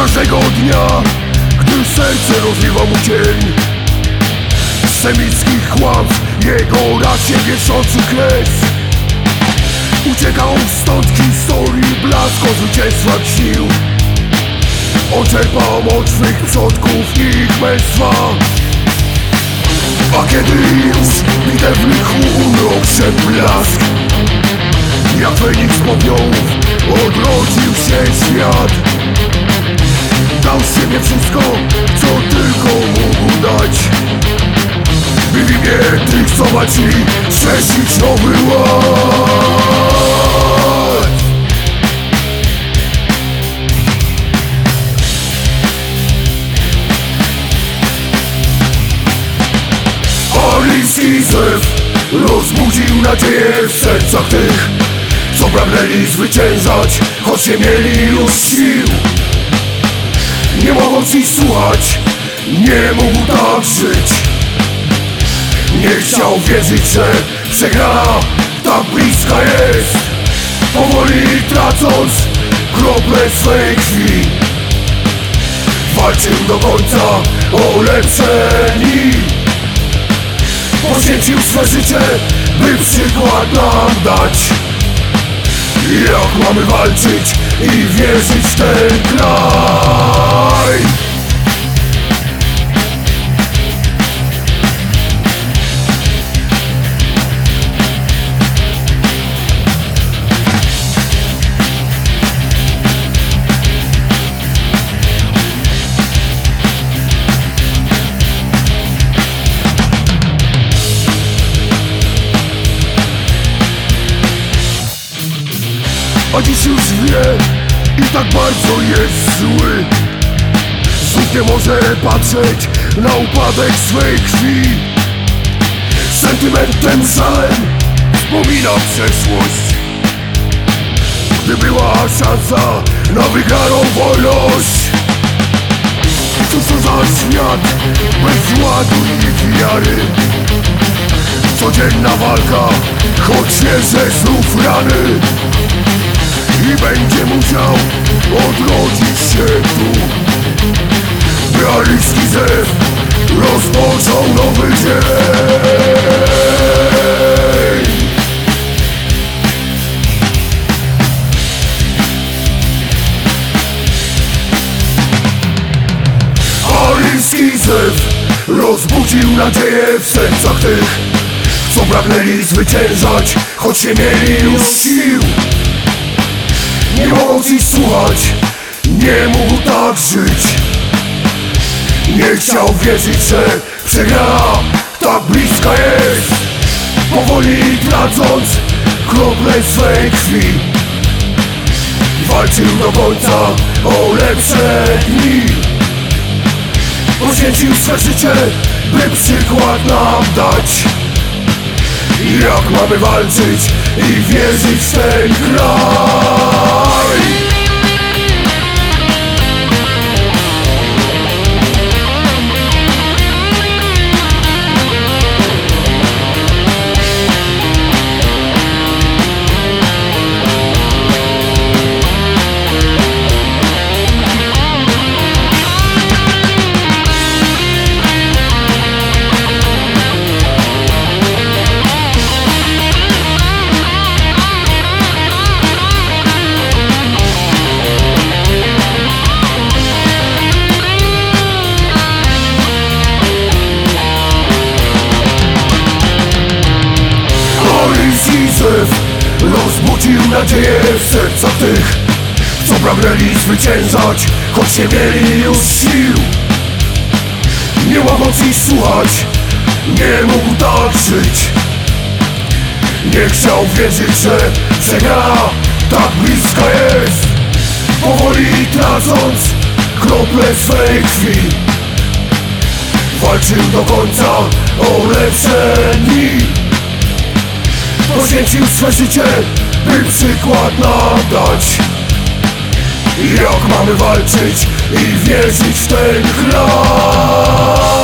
Każdego dnia, gdy serce rozwiewa mu cień Semickich kłamstw, jego rację wieszący kres. Ucieka on stąd historii blask o zwycięstwach sił. On czerpał moc swych przodków i ich męstwa. A kiedy już bitewnych umrą przeblask Jak Feniks popiołów odrodził się świat Dał siebie wszystko, co tylko mógł dać. By w imię tych, co walczyli, strzesić nowy ład. Rozbudził nadzieję w sercach tych Co pragnęli zwyciężać, choć nie mieli już sił nie mogą ci słuchać. Nie mógł tak żyć. Nie chciał wierzyć, że przegrana tak bliska jest. Powoli tracąc krople swej krwi. Walczył do końca o lepsze dni Poświęcił swe życie, by przykład nam dać. Jak mamy walczyć i wierzyć w ten kraj Dziś już wie i tak bardzo jest zły. Znów nie może patrzeć na upadek swej krwi. Sentymentem, żalem wspomina przeszłość. Gdy była szansa na wygraną wolność. Cóż to za świat bez ładu i wiary? Codzienna walka, choć świeże znów rany i będzie musiał odrodzić się tu. Bralicki zew rozpoczął nowy dzień. Bralicki zew rozbudził nadzieję w sercach tych Co pragnęli zwyciężać, choć nie mieli już sił nie mogą ci słuchać. Nie mógł tak żyć. Nie chciał wierzyć, że przegrana tak bliska jest. Powoli tracąc krople swej krwi. Walczył do końca o lepsze dni. Poświęcił swe życie, by przykład nam dać jak mamy walczyć i wierzyć w ten kraj Pragnęli zwyciężać, choć nie mieli już sił. Nie mogąc ich słuchać, nie mógł tak żyć. Nie chciał wierzyć, że przegra tak bliska jest. Powoli tracąc krople swej krwi. Walczył do końca o lepsze dni. Poświęcił swe życie, by przykład nam dać. Jak mamy walczyć i wierzyć w ten kraj